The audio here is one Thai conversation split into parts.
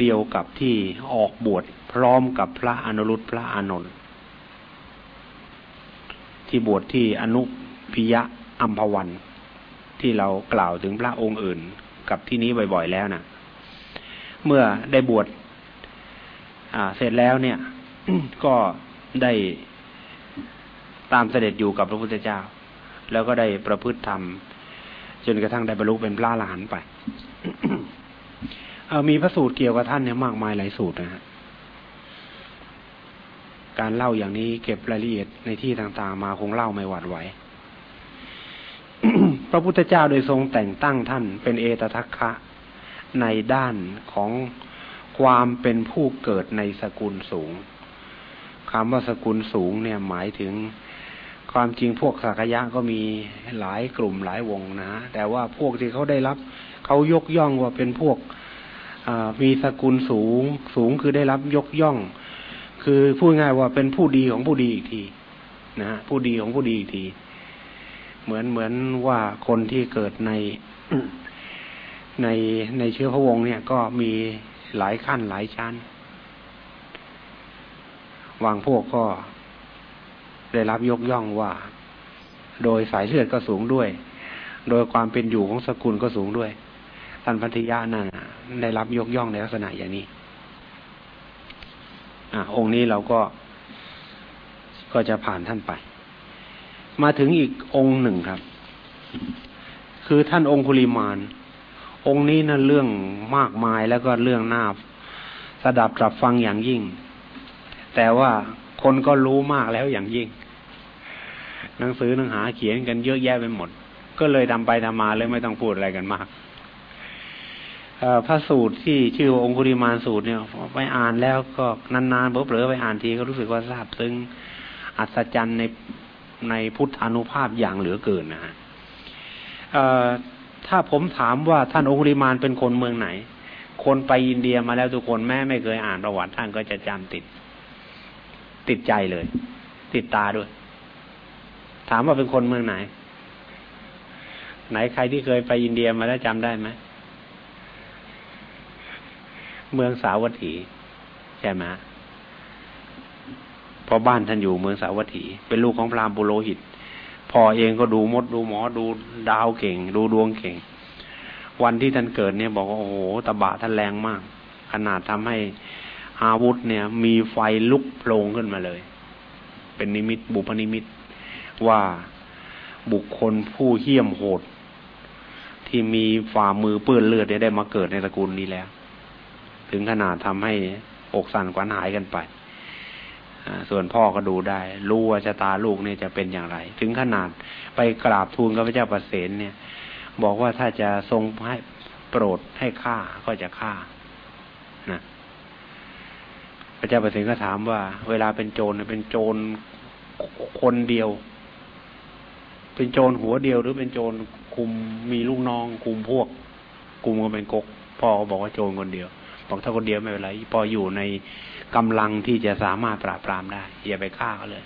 เดียวกับที่ออกบวชพร้อมกับพระอนุรุตพระอานนท์ที่บวชที่อนุพิยะอัมพวัน ที่เรากล่าวถึงพระองค์อื่นกับที่นี้บ่อยๆแล้วนะเมื่อได้บวชเสร็จแล้วเนี่ย ก็ได้ตามเสด็จอยู่กับพระพุทธเจ้า แล้วก็ได้ประพฤติธรรม จนกระทั่งได้บรรลุเป็นพระอรหันต์ไป มีพระสูตรเกี่ยวกับท่านเนี่ยมากมายหลายสูตรนะฮะการเล่าอย่างนี้เก็บรายละเอียดในที่ต่างๆ มาคงเล่าไม่หวาดไหวพระพุทธเจ้าโดยทรงแต่งตั้งท่านเป็นเอตทัคคะในด้านของความเป็นผู้เกิดในสกุลสูงคำว่าสกุลสูงเนี่ยหมายถึงความจริงพวกสักยะก็มีหลายกลุ่มหลายวงนะ แต่ว่าพวกที่เขาได้รับเขายกย่องว่าเป็นพวก มีสกุลสูง สูงคือได้รับยกย่อง คือพูดง่ายว่าเป็นผู้ดีของผู้ดีอีกทีนะฮะผู้ดีของผู้ดีอีกที เหมือนเหมือนว่าคนที่เกิดในในในเชื้อพระวงศ์เนี่ยก็มีหลายขั้นหลายชั้นวางพวกก็ได้รับยกย่องว่า โดยสายเลือดก็สูงด้วย โดยความเป็นอยู่ของสกุลก็สูงด้วย ท่านพัทยานั่นได้รับยกย่องในลักษณะอย่างนี้ อ่าองค์นี้เราก็ก็จะผ่านท่านไป มาถึงอีกองค์หนึ่งครับ คือท่านองคุลิมาน องค์นี้นะ่ะเรื่องมากมายแล้วก็เรื่องน่าสดับตรับฟังอย่างยิ่ง แต่ว่าคนก็รู้มากแล้วอย่างยิ่ง หนังสือหนังหาเขียนกันเยอะแยะไปหมด ก็เลยทำไปทำมาเลยไม่ต้องพูดอะไรกันมาก พระสูตรที่ชื่อองคุริมานสูตรเนี่ยไปอ่านแล้วก็นานๆเผลอๆไปอ่านทีก็รู้สึกว่าทราบซึ้งอัศจรรย์ในในพุทธานุภาพอย่างเหลือเกินนะฮะถ้าผมถามว่าท่านองคุริมานเป็นคนเมืองไหน คนไปอินเดียมาแล้วทุกคนแม่ไม่เคยอ่านประวัติท่านก็จะจำติด ติดใจเลย ติดตาด้วย ถามว่าเป็นคนเมืองไหน ไหนใครที่เคยไปอินเดียมาแล้วจำได้ไหม เมืองสาวัตถี ใช่ไหมพอบ้านท่านอยู่เมืองสาวัตถี เป็นลูกของพราหมณ์บุโรหิตพ่อเองก็ดูมดดูหมอดูดาวเก่ง ดูดวงเก่ง วันที่ท่านเกิดเนี่ยบอกว่าโอ้โหตบะท่านแรงมาก ขนาดทำให้อาวุธเนี่ย มีไฟลุกโผล่ขึ้นมาเลย เป็นนิมิตบุพนิมิตว่าบุคคลผู้เหี้ยมโหด ที่มีฝ่ามือเปื้อนเลือดได้มาเกิดในตระกูลนี้แล้ว ถึงขนาดทำให้อกสั่นขวัญหายกันไปส่วนพ่อก็ดูได้ รู้ว่าชะตาลูกเนี่ยจะเป็นอย่างไร ถึงขนาดไปกราบทูลกับพระเจ้าประเสนเนี่ย บอกว่าถ้าจะทรงให้โปรดให้ฆ่าก็จะฆ่านะพระเจ้าประเสนก็ถามว่า เวลาเป็นโจรเป็นโจรคนเดียว เป็นโจรหัวเดียวหรือเป็นโจรคุมมีลูกน้องคุมพวกคุมก็เป็นกกพ่อก็บอกว่าโจรคนเดียว บอกถ้าคนเดียวไม่เป็นไร พออยู่ในกำลังที่จะสามารถปราบปรามได้อย่าไปฆ่าเขาเลย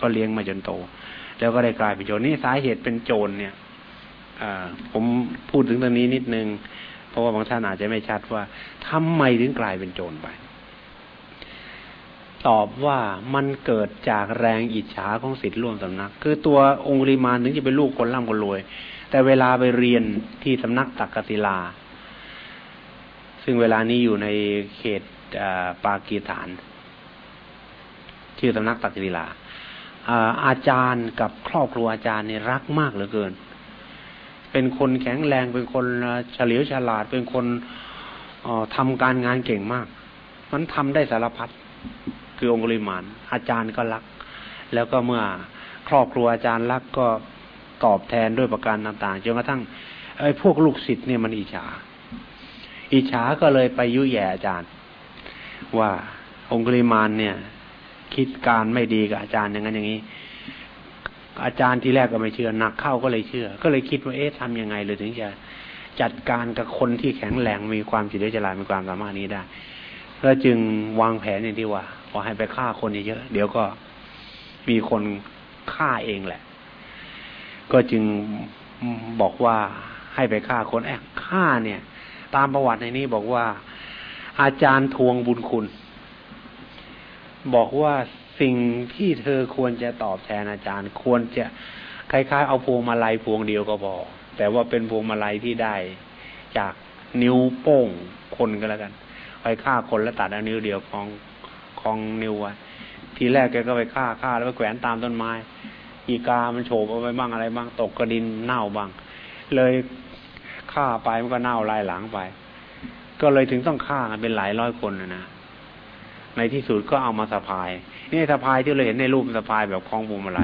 ก็เลี้ยงมาจนโต แล้วก็ได้กลายเป็นโจรนี่สาเหตุเป็นโจรเนี่ยอผมพูดถึงตรงนี้นิดนึง เพราะว่าบางท่านอาจจะไม่ชัดว่าทำไมถึงกลายเป็นโจรไป ตอบว่ามันเกิดจากแรงอิจฉาของสิทธิ์ร่วมสำนัก คือตัวองค์ริมานถึงจะเป็นลูกคนร่ำคนรวย แต่เวลาไปเรียนที่สำนักตักกศิลา ซึ่งเวลานี้อยู่ในเขตปากีสถาน ชื่อสำนักตักศิลาอาจารย์กับครอบครัวอาจารย์เนี่ยรักมากเหลือเกิน เป็นคนแข็งแรงเป็นคนเฉลียวฉลาดเป็นคนทำการงานเก่งมาก มันทำได้สารพัดคือองคุลิมาน อาจารย์ก็รัก แล้วก็เมื่อครอบครัวอาจารย์รักก็ตอบแทนด้วยประการต่างๆจนกระทั่งไอ้พวกลูกศิษย์เนี่ยมันอิจฉา อิจฉาก็เลยไปยุแย่อาจารย์ ว่าองคุลิมานเนี่ย คิดการไม่ดีกับอาจารย์อย่างนั้นอย่างนี้ อาจารย์ที่แรกก็ไม่เชื่อหนักเข้าก็เลยเชื่อ ก็เลยคิดว่าเอ๊ะทำยังไงเลยถึงจะจัดการกับคนที่แข็งแรงมีความจิตวิจารมีความสามารถนี้ได้แล้วจึงวางแผนอย่างที่ว่าขอให้ไปฆ่าคนเยอะเดี๋ยวก็มีคนฆ่าเองแหละ ก็จึงบอกว่าให้ไปฆ่าคนแอบฆ่าเนี่ย ตามประวัติในนี้บอกว่า อาจารย์ทวงบุญคุณ บอกว่าสิ่งที่เธอควรจะตอบแทนอาจารย์ ควรจะคล้ายๆ เอาพวงมาลัยพวงเดียวก็พอแต่ว่าเป็นพวงมาลัยที่ได้ จากนิ้วโป้งคนก็แล้วกันไปฆ่าคนแล้วตัดเอานิ้วเดียวของของนิ้วไว้ทีแรกแกก็ไปฆ่าฆ่าแล้วไปแขวนตามต้นไม้ อีกามันโฉบเอาไปบ้างอะไรบ้าง ตกกระดินเน่าบ้าง เลย ฆ่าไปมันก็เน่าลายหลังไป ก็เลยถึงต้องฆ่ากันเป็นหลายร้อยคนนะนะในที่สุดก็เอามาสะพาย นี่สะพายที่เราเห็นในรูปสะพายแบบคล้องบุมอะไร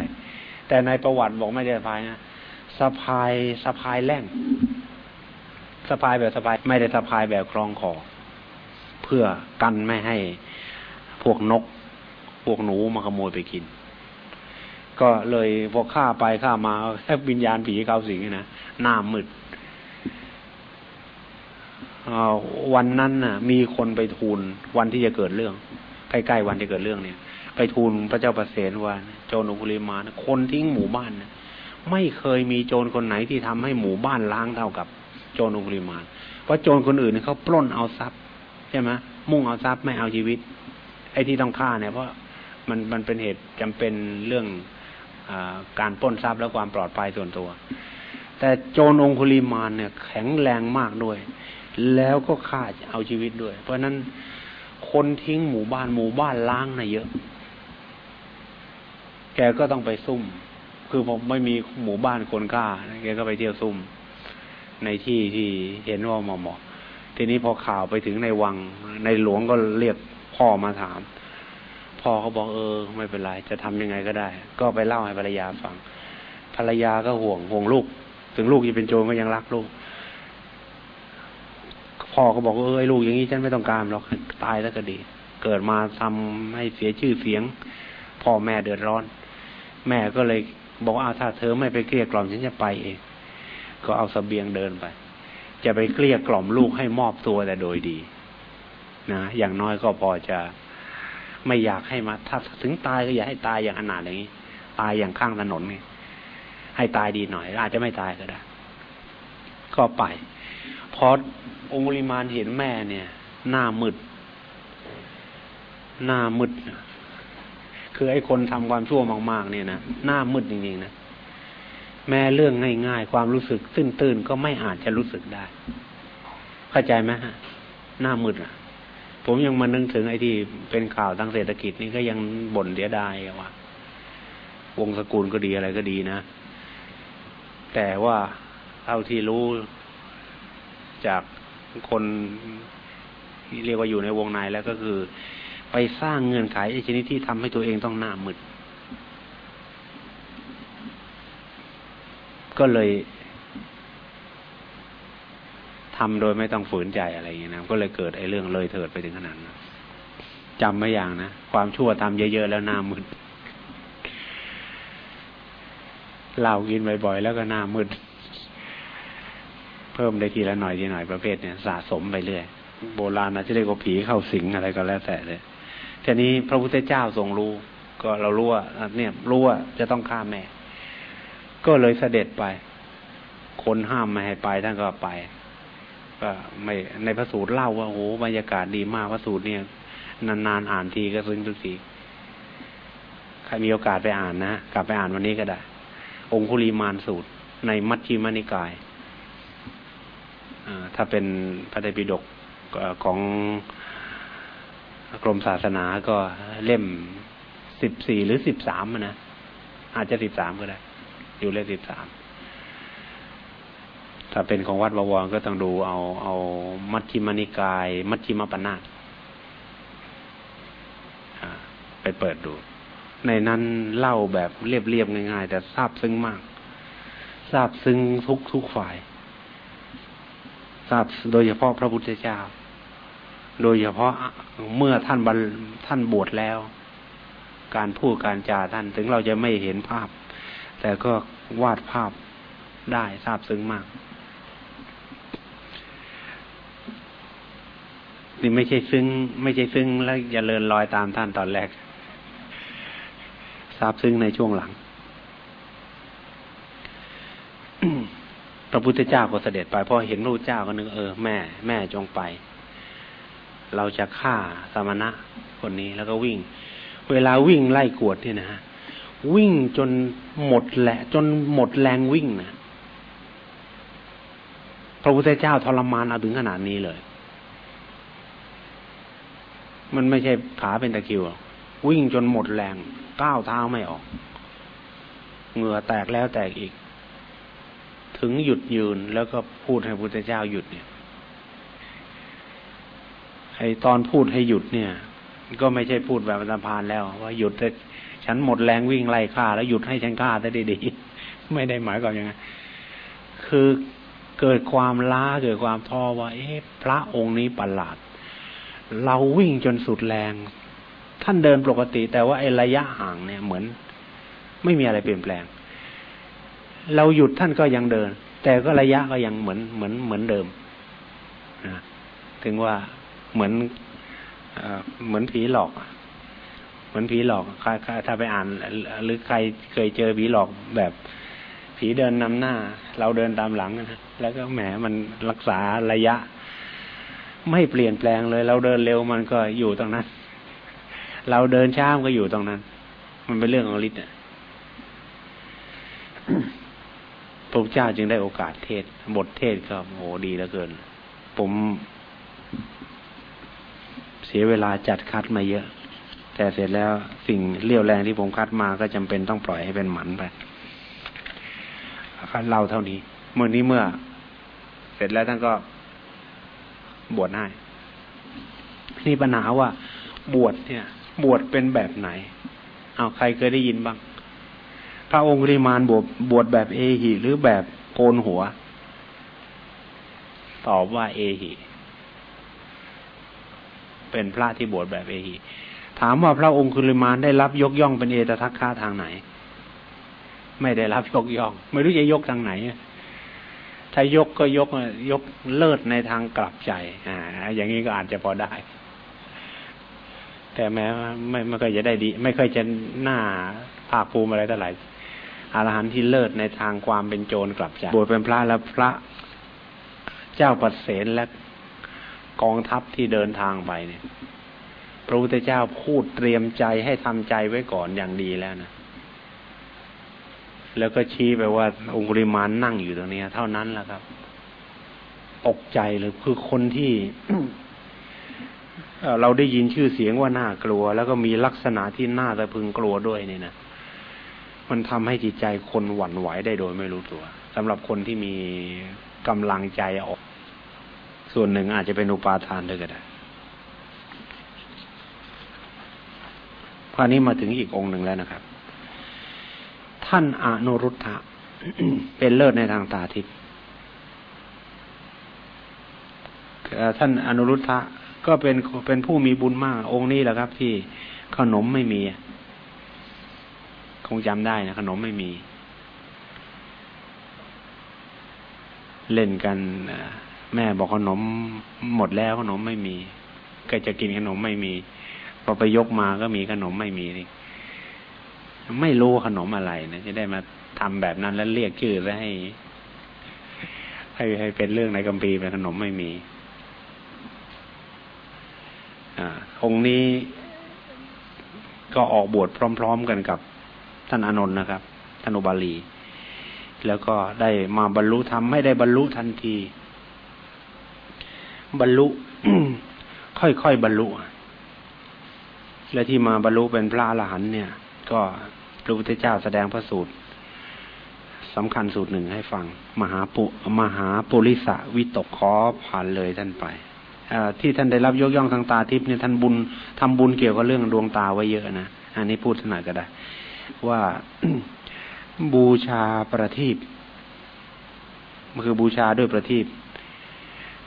แต่ในประวัติบอกไม่ได้สะพายนะสะพายสะพายแล่งสะพายแบบสะพายไม่ได้สะพายแบบคล้องคอเพื่อกันไม่ให้พวกนก พวกหนูมาขโมยไปกิน ก็เลยพอฆ่าไปฆ่ามาแค่วิญญาณผีเข้าสิงนะหน้ามืด วันนั้นน่ะ มีคนไปทูลวันที่จะเกิดเรื่อง ใกล้ๆวันที่เกิดเรื่องเนี่ย ไปทูลพระเจ้าประเสนว่าโจรอุคุลิมานะคนทิ้งหมู่บ้านนะไม่เคยมีโจรคนไหนที่ทำให้หมู่บ้านล้างเท่ากับโจรอุคุลิมานเพราะโจรคนอื่นเขาปล้นเอาทรัพย์ใช่ไหมมุ่งเอาทรัพย์ไม่เอาชีวิต ไอ้ที่ต้องฆ่าเนี่ยเพราะมันมันเป็นเหตุจำเป็นเรื่องอการปล้นทรัพย์และความปลอดภัยส่วนตัว แต่โจรองคุลิมานเนี่ยแข็งแรงมากด้วย แล้วก็ฆ่าเอาชีวิตด้วย เพราะนั้นคนทิ้งหมู่บ้านหมู่บ้านล้างนะเยอะ แกก็ต้องไปซุ่ม คือผมไม่มีหมู่บ้านคนฆ่าแกก็ไปเที่ยวซุ่ม ในที่ที่เห็นว่าเหมาะทีนี้พอข่าวไปถึงในวัง ในหลวงก็เรียกพ่อมาถาม พ่อเขาบอกเออ ไม่เป็นไร จะทำยังไงก็ได้ ก็ไปเล่าให้ภรรยาฟัง ภรรยาก็ห่วงห่วงลูก ถึงลูกจะเป็นโจรก็ยังรักลูก พ่อก็บอกเออไอ้ลูกอย่างนี้ฉันไม่ต้องการหรอกตายแล้วก็ดี เกิดมาทำให้เสียชื่อเสียง พ่อแม่เดือดร้อน แม่ก็เลยบอกว่าถ้าเธอไม่ไปเกลี้ยกล่อมฉันจะไปเอง ก็เอาสเสบียงเดินไป จะไปเกลี้ยกล่อมลูกให้มอบตัวแต่โดยดี นะอย่างน้อยก็พอจะไม่อยากให้มาถ้าถึงตายก็อย่าให้ตายอย่างอนาถอย่างนี้ ตายอย่างข้างถนนนี่ให้ตายดีหน่อยอาจจะไม่ตายก็ได้ ก็ไปพอ องคุลิมานเห็นแม่เนี่ย หน้ามืด หน้ามืด คือไอ้คนทำความชั่วมาก ๆ เนี่ยนะหน้ามืดจริงๆนะแม้เรื่องง่าย ๆ ความรู้สึกตื้นๆก็ไม่อาจจะรู้สึกได้ เข้าใจไหมฮะ หน้ามืดอะ ผมยังมานึกถึงไอ้ที่เป็นข่าวทางเศรษฐกิจนี่ก็ยังบ่นเสียดายว่าวงสกุลก็ดีอะไรก็ดีนะ แต่ว่าเท่าที่รู้จาก คนที่เรียกว่าอยู่ในวงในแล้วก็คือ ไปสร้างเงื่อนไขไอ้ชนิดที่ทำให้ตัวเองต้องหน้ามืดก็เลยทำโดยไม่ต้องฝืนใจอะไรอย่างนี้นะก็เลยเกิดไอ้เรื่องเลยเถิดไปถึงขนาดนั้นจำไม่อย่างนะความชั่วทำเยอะๆแล้วหน้ามืดเหล้ากินบ่อยๆแล้วก็หน้ามืด พิ่มได้ทีละหน่อยทีหน่อยประเภทเนี่ยสะสมไปเรื่อยโบราณนะจะเรียกว่าผีเข้าสิงอะไรก็แล้วแต่เลยทีนี้พระพุทธเจ้าทรงรู้ ก็เรารู้ว่าเนี่ยรู้ว่าจะต้องฆ่าแม่ ก็เลยเสด็จไป คนห้ามไม่ให้ไปท่านก็ไปก็ไม่ในพระสูตรเล่าว่าโอ้บรรยากาศดีมากพระสูตรเนี่ยนานๆอ่านทีก็ซึ้งทุกทีใครมีโอกาสไปอ่านนะกลับไปอ่านวันนี้ก็ได้ องคุลีมานสูตรในมัชฌิมานิกาย ถ้าเป็นพระไตรปิฎกของกรมศาสนาก็เล่มสิบสี่หรือสิบสามนะอาจจะสิบสามก็ได้ อยู่เลขสิบสามถ้าเป็นของวัดบวรก็ต้องดูเอาเอามัชฌิมานิกาย มัชฌิมปนาตไปเปิดดู ในนั้นเล่าแบบเรียบๆง่ายๆ แต่ทราบซึ้งมากทราบซึ้งทุกทุกฝ่าย ทราบโดยเฉพาะพระพุทธเจ้า โดยเฉพาะเมื่อท่านบรรท่านบวชแล้ว การพูดการจาท่านถึงเราจะไม่เห็นภาพ แต่ก็วาดภาพได้ทราบซึ้งมาก นี่ไม่ใช่ซึ้ง ไม่ใช่ซึ้งแล้วอย่าเลินลอยตามท่านตอนแรกทราบซึ้งในช่วงหลัง พระพุทธเจ้าก็เสด็จไปพอเห็นพระพุทธเจ้าก็นึกเออแม่แม่จงไป เราจะฆ่าสมณะคนนี้แล้วก็วิ่ง เวลาวิ่งไล่กวดเนี่ยนะฮะวิ่งจนหมดแหละ จนหมดแรงวิ่งนะพระพุทธเจ้าทรมานเอาถึงขนาดนี้เลย มันไม่ใช่ขาเป็นตะคิววิ่งจนหมดแรงก้าวเท้าไม่ออก เหงื่อแตกแล้วแตกอีก ถึงหยุดยืนแล้วก็พูดให้พุทธเจ้าหยุดเนี่ยไอตอนพูดให้หยุดเนี่ย ก็ไม่ใช่พูดแบบสะพานแล้ว ว่าหยุดแต่ฉันหมดแรงวิ่งไล่ฆ่า แล้วหยุดให้ฉันฆ่าได้ดีๆไม่ได้หมายความอย่างนั้นคือเกิดความล้าเกิดความท้อว่าเอ๊ะพระองค์นี้ประหลาด เราวิ่งจนสุดแรง ท่านเดินปกติ แต่ว่าไอระยะห่างเนี่ยเหมือน ไม่มีอะไรเปลี่ยนแปลง เราหยุดท่านก็ยังเดิน แต่ก็ระยะก็ยังเหมือนเหมือนเหมือนเดิมถึงว่าเหมือนเหมือนผีหลอกเหมือนผีหลอกถ้าไปอ่าน หรือใครเคยเจอผีหลอกแบบผีเดินนำหน้า เราเดินตามหลังนะแล้วก็แหมมันรักษาระยะ ไม่เปลี่ยนแปลงเลย เราเดินเร็วมันก็อยู่ตรงนั้น เราเดินช้ามันก็อยู่ตรงนั้น มันเป็นเรื่องของฤทธิ์ พระเจ้าจึงได้โอกาสเทศบทเทศก็โหดีเหลือเกิน ผมเสียเวลาจัดคัดมาเยอะ แต่เสร็จแล้วสิ่งเลี้ยวแรงที่ผมคัดมาก็จำเป็นต้องปล่อยให้เป็นหมันไปคัดเล่าเท่านี้เมื่อนี้เมื่อ เสร็จแล้วท่านก็บวชให้นี่ปัญหาว่า บวชเนี่ย บวชเป็นแบบไหน เอาใครเคยได้ยินบ้าง พระองค์ริมานบวชบวชแบบเอหิ หรือแบบโกนหัว ตอบว่าเอหิ เป็นพระที่บวชแบบเอหิ ถามว่าพระองค์คุลิมานได้รับยกย่องเป็นเอตทัคคะทางไหน ไม่ได้รับยกย่อง ไม่รู้จะยกทางไหนถ้ายกก็ยกยกเลิศในทางกลับใจ อ่า อย่างนี้ก็อาจจะพอได้ แต่แม้ไม่ไม่เคยจะได้ดี ไม่เคยจะหน้าภาคภูมิอะไรเท่าไหร่ อรหันต์ที่เลิศในทางความเป็นโจรกลับใจบวชเป็นพระแล้วพระเจ้าปัสเสนและกองทัพที่เดินทางไปเนี่ย พระพุทธเจ้าพูดเตรียมใจให้ทำใจไว้ก่อนอย่างดีแล้วนะ แล้วก็ชี้ไปว่า องคุริมานนั่งอยู่ตรงนี้เท่านั้นแหละครับ ตกใจเลยคือคนที่เราได้ยินชื่อเสียงว่าน่ากลัว แล้วก็มีลักษณะที่น่าจะพึงกลัวด้วยเนี่ยนะ มันทำให้จิตใจคนหวั่นไหวได้โดยไม่รู้ตัวสำหรับคนที่มีกำลังใจออก ส่วนหนึ่งอาจจะเป็นอุปาทานด้วยก็ได้พอนี้มาถึงอีกองค์หนึ่งแล้วนะครับ ท่านอนุรุทธะเป็นเลิศในทางตาทิพย์ท่านอนุรุทธะก็เป็นเป็นผู้มีบุญมาก องค์นี้แหละครับ ที่ขนมไม่มี คงจำได้นะขนมไม่มี เล่นกันแม่บอกขนมหมดแล้วขนมไม่มี ก็จะกินขนมไม่มีพอไปยกมาก็มีขนมไม่มีนี่ไม่รู้ขนมอะไรนะจะได้มาทำแบบนั้นแล้วเรียกชื่อแล้วให้ ให้ให้เป็นเรื่องในกัมพีเป็นขนมไม่มี อ่าองค์นี้ก็ออกบวชพร้อม ๆ กันกับ ท่านอนนท์นะครับท่านอุบาลี แล้วก็ได้มาบรรลุธรรมไม่ได้บรรลุทันที บรรลุค่อยๆบรรลุ และที่มาบรรลุเป็นพระอรหันต์เนี่ย ก็พระพุทธเจ้าแสดงพระสูตรสำคัญสูตรหนึ่งให้ฟัง มหาปุมหาปุริสะวิตกขอผ่านเลยท่านไปที่ท่านได้รับยกย่องทางตาทิพย์เนี่ยท่านบุญทำบุญเกี่ยวกับเรื่องดวงตาไว้เยอะนะอันนี้พูดหน่อยก็ได้ ว่าบูชาประทีปมันคือบูชาด้วยประทีป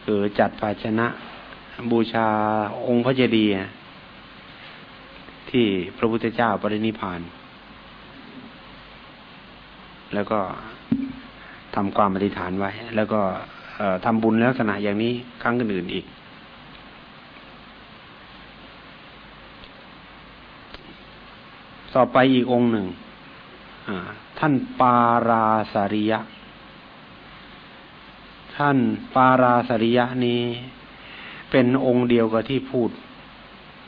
คือจัดภาชนะ บูชาองค์พระเจดีย์ที่พระพุทธเจ้าปรินิพาน แล้วก็ทำความอธิษฐานไว้ แล้วก็ทำบุญลักษณะอย่างนี้ครั้งอื่นอีก ต่อไปอีกองค์หนึ่งท่านปาราสาริยะ ท่านปาราสริยะนี้ เป็นองค์เดียวกับที่พูด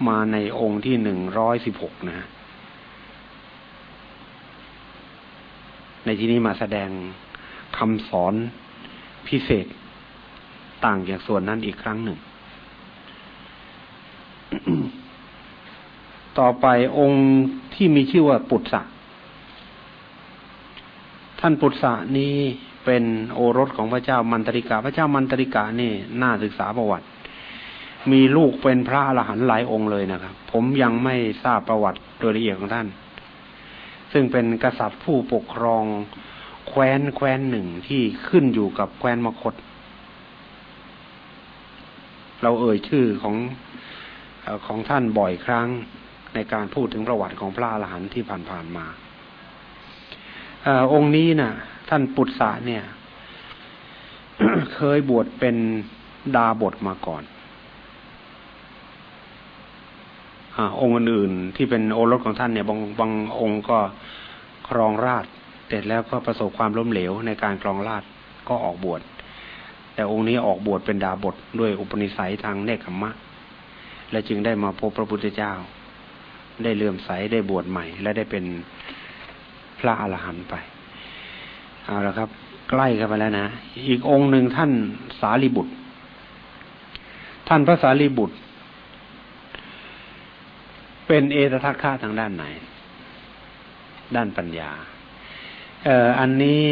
มาในองค์ที่หนึ่งร้อยสิบหกนะในที่นี้มาแสดงคำสอนพิเศษต่างจากส่วนนั้นอีกครั้งหนึ่ง ต่อไปองค์ที่มีชื่อว่าปุตสะท่านปุตสะนี้เป็นโอรสของพระเจ้ามันตริกา พระเจ้ามันตริกานี่น่าศึกษาประวัติ มีลูกเป็นพระอรหันต์หลายองค์เลยนะครับ ผมยังไม่ทราบประวัติโดยละเอียดของท่าน ซึ่งเป็นกษัตริย์ผู้ปกครองแคว้นแคว้นหนึ่งที่ขึ้นอยู่กับแคว้นมคต เราเอ่ยชื่อของของท่านบ่อยครั้ง ในการพูดถึงประวัติของพระอรหันต์ที่ผ่านๆมาอองค์นี้นะ่ะ ท่านปุตสะเนี่ย เคยบวชเป็นดาบทมาก่อนอองค์อื่นๆที่เป็นโอรสของท่านเนี่ยบางบางองค์ก็ครองราชเสร็จแล้วก็ประสบความล้มเหลวในการครองราชก็ออกบวช แต่องค์นี้ออกบวชเป็นดาบทด้วยอุปนิสัยทางเนคขมะ และจึงได้มาพบพระพุทธเจ้า ได้เลื่อมใสได้บวชใหม่ และได้เป็นพระอรหันต์ไป เอาละครับ ใกล้กันไปแล้วนะ อีกองค์หนึ่งท่านสารีบุตร ท่านพระสารีบุตร เป็นเอตทัคคะทางด้านไหน ด้านปัญญาเอ่ออันนี้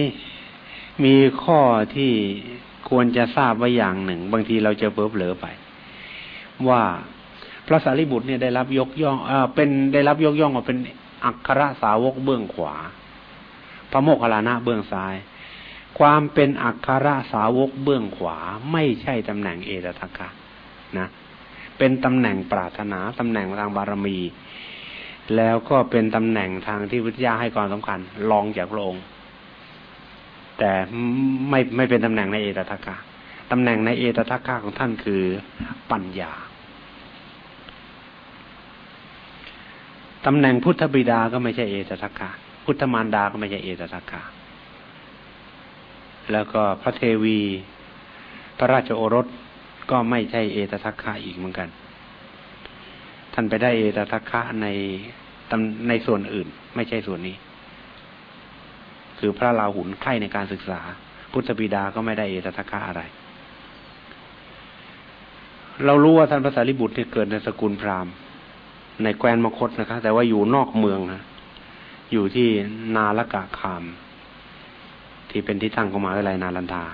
มีข้อที่ควรจะทราบไว้อย่างหนึ่ง บางทีเราจะเพ้อเผลอไป ว่า ระสารีบุตรเนี่ยได้รับยกย่องเออเป็นได้รับยกย่องว่าเป็นอัครสาวกเบื้องขวา พระโมคคัลลานะเบื้องซ้าย ความเป็นอัครสาวกเบื้องขวา ไม่ใช่ตำแหน่งเอตทัคคะนะ เป็นตำแหน่งปรารถนาตำแหน่งทางบารมี แล้วก็เป็นตำแหน่งทางที่วิทยาให้ความสำคัญรองจากพระองค์ แต่ไม่ไม่เป็นตำแหน่งในเอตทัคคะตำแหน่งในเอตทัคคะของท่านคือปัญญา ตำแหน่งพุทธบิดาก็ไม่ใช่เอตทัคคะพุทธมารดาก็ไม่ใช่เอตทัคคะแล้วก็พระเทวี พระราชโอรสก็ไม่ใช่เอตทัคคะอีกเหมือนกัน ท่านไปได้เอตทัคคะในในส่วนอื่น ไม่ใช่ส่วนนี้ คือพระราหุลใคร่ในการศึกษา พุทธบิดาก็ไม่ได้เอตทัคคะอะไร เรารู้ว่าท่านพระสารีบุตรที่เกิดในสกุลพราหมณ์ ในแคว้นมคตนะครับแต่ว่าอยู่นอกเมืองนะอยู่ที่นาลกะคาม ที่เป็นที่ตั้งของมหาวิทยาลัยนาลันทา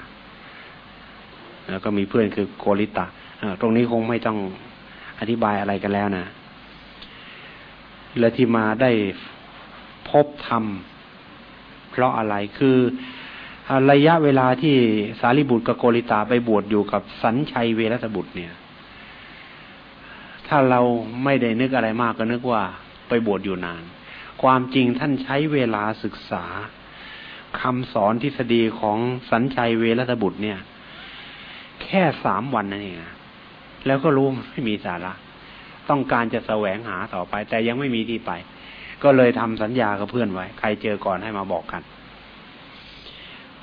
แล้วก็มีเพื่อนคือโกริตะตรงนี้คงไม่ต้องอธิบายอะไรกันแล้วนะ และที่มาได้พบธรรม เพราะอะไรคือระยะเวลาที่สารีบุตรกับโกริตาไปบวชอยู่กับสัญชัยเวรสบุตรเนี่ย ถ้าเราไม่ได้นึกอะไรมากก็นึกว่าไปบวชอยู่นาน ความจริงท่านใช้เวลาศึกษาคำสอนทฤษฎีของสัญชัยเวรตบุตรเนี่ย แค่สามวันนั่นเองแล้วก็รู้ไม่มีสาระ ต้องการจะแสวงหาต่อไป แต่ยังไม่มีที่ไป ก็เลยทำสัญญากับเพื่อนไว้ ใครเจอก่อนให้มาบอกกัน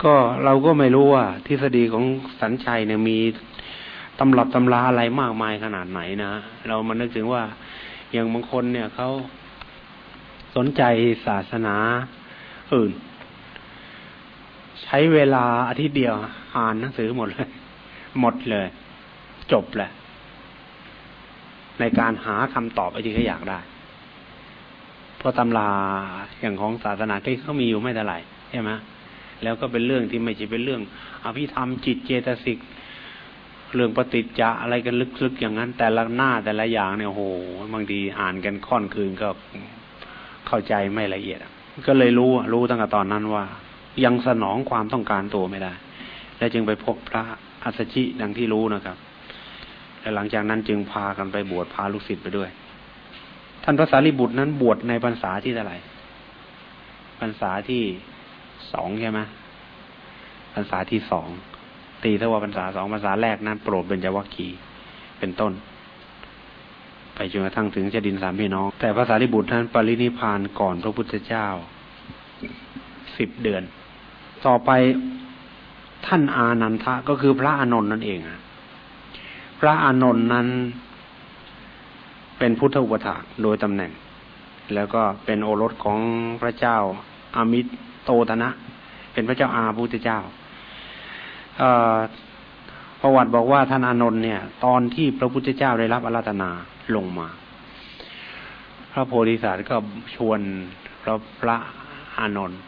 ก็เราก็ไม่รู้ว่า ทฤษฎีของสัญชัยเนี่ยมี ตำรับตำราอะไรมากมายขนาดไหนนะเรามานึกถึงว่าอย่างบางคนเนี่ยเขาสนใจศาสนาอื่น ใช้เวลาอาทิตย์เดียว อ่านหนังสือหมดเลย หมดเลย จบแหละ ในการหาคำตอบไอ้ที่เขาอยากได้ เพราะตำราอย่างของศาสนาที่เขามีอยู่ไม่เท่าไหร่ใช่ไหมแล้วก็เป็นเรื่องที่ไม่ใช่เป็นเรื่องอภิธรรมจิตเจตสิก เรื่องปฏิจจะอะไรกันลึกๆอย่างนั้น แต่ละหน้าแต่ละอย่างเนี่ยโหบางทีอ่านกันค่อนคืนก็เข้าใจไม่ละเอียด ก็เลยรู้รู้ตั้งแต่ตอนนั้นว่า ยังสนองความต้องการตัวไม่ได้ และจึงไปพบพระอัสชิดังที่รู้นะครับและหลังจากนั้นจึงพากันไปบวชพาลูกศิษย์ไปด้วย ท่านพระสารีบุตรนั้นบวชในพรรษาที่เท่าไหร่พรรษาที่สองใช่ไหมพรรษาที่สอง ตีทวภาษาสองภาษาแรกนั้นโปรดเป็นจวัคคีเป็นต้น ไปจนกระทั่งถึงเจดินสามพี่น้อง แต่ภาษาลิบุตรนั้นปรินิพานก่อนพระพุทธเจ้าสิบเดือน ต่อไปท่านอานันทะก็คือพระอานนท์นั่นเองพระอานนท์นั้นเป็นพุทธอุปถากโดยตำแหน่ง แล้วก็เป็นโอรสของพระเจ้าอามิตโตธนะ เป็นพระเจ้าอาพุทธเจ้า ประวัติบอกว่าท่านอานนท์เนี่ย ตอนที่พระพุทธเจ้าได้รับอาราธนาลงมา พระโพธิสัตว์ก็ชวนพระพระอานนท์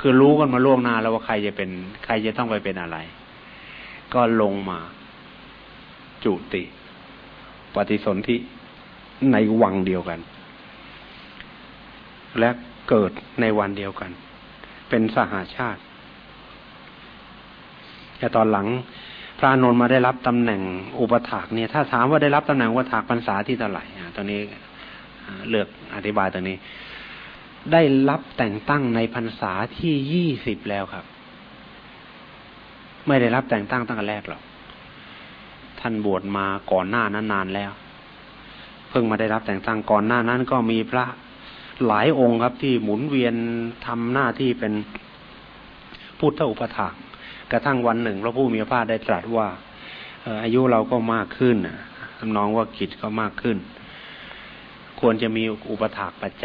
คือรู้กันมาล่วงหน้าแล้วว่าใครจะเป็น ใครจะต้องไปเป็นอะไร ก็ลงมา จุติ ปฏิสนธิในวังเดียวกัน และเกิดในวันเดียวกัน เป็นสหาชาติ แต่ตอนหลังพระนนท์มาได้รับตำแหน่งอุปถากเนี่ย ถ้าถามว่าได้รับตำแหน่งอุปถากพรรษาที่เท่าไหร่ตอนนี้เลือกอธิบายตรงนี้ ได้รับแต่งตั้งในพรรษาที่ยี่สิบแล้วครับ ไม่ได้รับแต่งตั้งตั้งแต่แรกหรอกท่านบวชมาก่อนหน้านั้นนานแล้ว เพิ่งมาได้รับแต่งตั้งก่อนหน้านั้นก็มีพระหลายองค์ครับที่หมุนเวียนทำหน้าที่เป็นพุทธอุปถาก กระทั่งวันหนึ่งพระผู้มีพระภาคได้ตรัสว่าอายุเราก็มากขึ้นทำนองว่ากิจก็มากขึ้น ควรจะมีอุปถากประจ